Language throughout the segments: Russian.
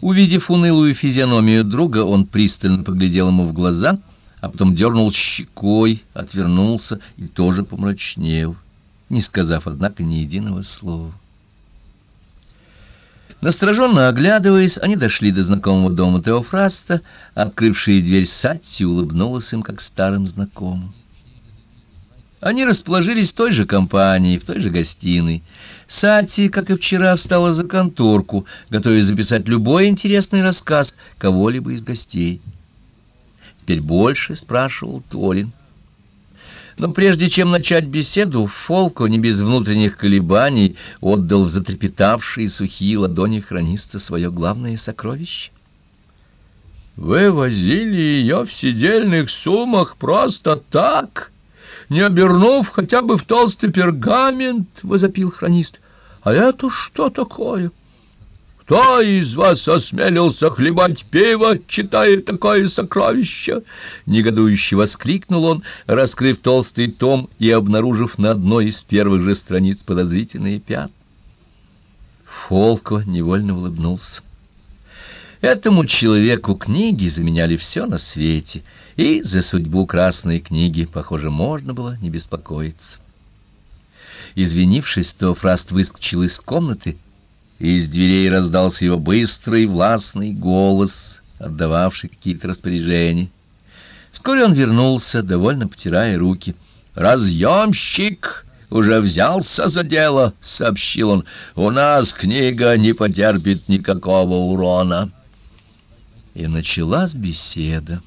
Увидев унылую физиономию друга, он пристально поглядел ему в глаза, а потом дернул щекой, отвернулся и тоже помрачнел, не сказав, однако, ни единого слова. Настороженно оглядываясь, они дошли до знакомого дома Теофраста, открывшая дверь Сатти улыбнулась им, как старым знакомым. Они расположились в той же компании, в той же гостиной. Сати, как и вчера, встала за конторку, готовясь записать любой интересный рассказ кого-либо из гостей. Теперь больше спрашивал Толин. Но прежде чем начать беседу, Фолко, не без внутренних колебаний, отдал в затрепетавшие сухие ладони хрониста свое главное сокровище. «Вы возили ее в сидельных суммах просто так?» Не обернув хотя бы в толстый пергамент, — возопил хронист. — А это что такое? Кто из вас осмелился хлебать пиво, читая такое сокровище? Негодующе воскликнул он, раскрыв толстый том и обнаружив на одной из первых же страниц подозрительные пятна. Фолко невольно улыбнулся. Этому человеку книги заменяли все на свете — и за судьбу красной книги, похоже, можно было не беспокоиться. Извинившись, Теофраст выскочил из комнаты, и из дверей раздался его быстрый властный голос, отдававший какие-то распоряжения. Вскоре он вернулся, довольно потирая руки. «Разъемщик!» уже взялся за дело, — сообщил он. — У нас книга не потерпит никакого урона. И началась беседа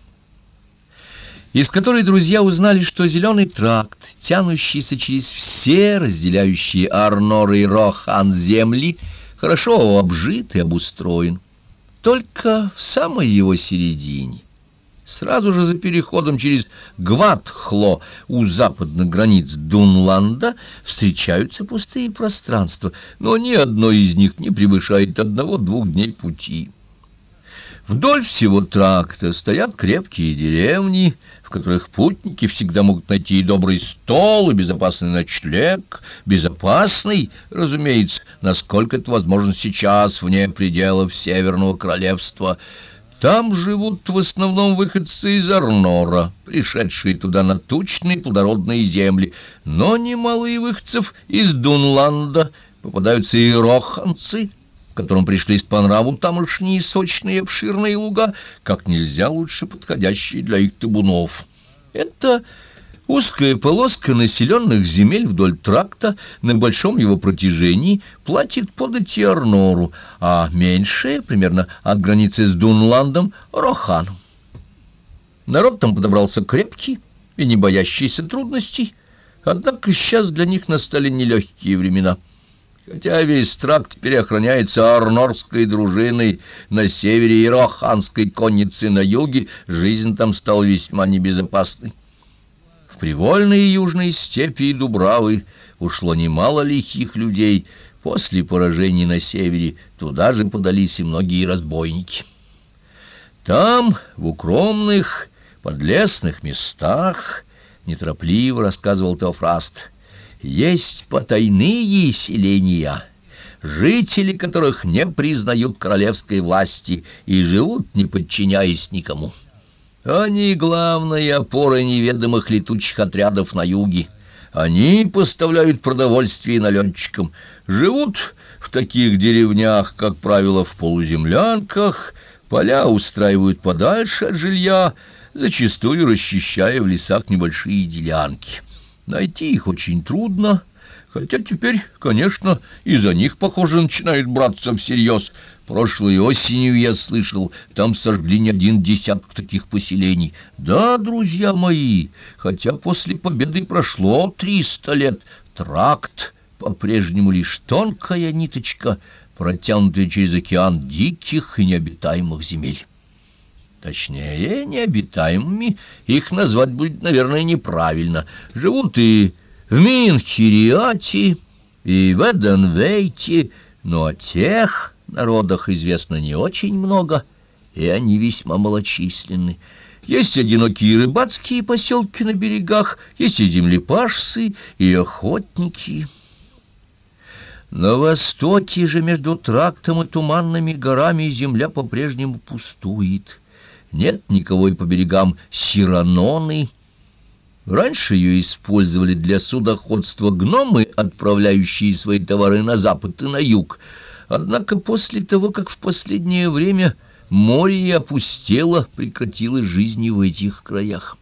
из которой друзья узнали, что зеленый тракт, тянущийся через все разделяющие Арнор и Рохан земли, хорошо обжит и обустроен. Только в самой его середине, сразу же за переходом через Гватхло у западных границ Дунланда, встречаются пустые пространства, но ни одно из них не превышает одного-двух дней пути. Вдоль всего тракта стоят крепкие деревни, в которых путники всегда могут найти и добрый стол, и безопасный ночлег. Безопасный, разумеется, насколько это возможно сейчас, вне пределов Северного Королевства. Там живут в основном выходцы из Арнора, пришедшие туда на тучные плодородные земли, но немало и выходцев из Дунланда, попадаются и роханцы — которым пришлись по нраву тамошние сочные обширные луга, как нельзя лучше подходящие для их табунов. Это узкая полоска населенных земель вдоль тракта на большом его протяжении платит подати Арнору, а меньшая, примерно от границы с Дунландом, Рохану. Народ там подобрался крепкий и не боящийся трудностей, однако сейчас для них настали нелегкие времена — Хотя весь тракт теперь арнорской дружиной на севере и роханской конницы на юге, жизнь там стала весьма небезопасной. В привольные южные степи и дубравы ушло немало лихих людей. После поражений на севере туда же подались и многие разбойники. Там, в укромных, подлесных местах, неторопливо рассказывал Теофраст — есть потайные селения, жители которых не признают королевской власти и живут, не подчиняясь никому. Они — главные опоры неведомых летучих отрядов на юге. Они поставляют продовольствие налетчикам, живут в таких деревнях, как правило, в полуземлянках, поля устраивают подальше от жилья, зачастую расчищая в лесах небольшие делянки. Найти их очень трудно, хотя теперь, конечно, и за них, похоже, начинают браться всерьез. Прошлой осенью я слышал, там сожгли не один десяток таких поселений. Да, друзья мои, хотя после победы прошло триста лет, тракт по-прежнему лишь тонкая ниточка, протянутая через океан диких и необитаемых земель. Точнее, необитаемыми их назвать будет, наверное, неправильно. Живут и в Минхириате, и в Эденвейте, но о тех народах известно не очень много, и они весьма малочисленны. Есть одинокие рыбацкие поселки на берегах, есть и землепашцы, и охотники. На востоке же между трактом и туманными горами земля по-прежнему пустует. Нет никого и по берегам Сираноны. Раньше ее использовали для судоходства гномы, отправляющие свои товары на запад и на юг. Однако после того, как в последнее время море опустело, прекратило жизни в этих краях.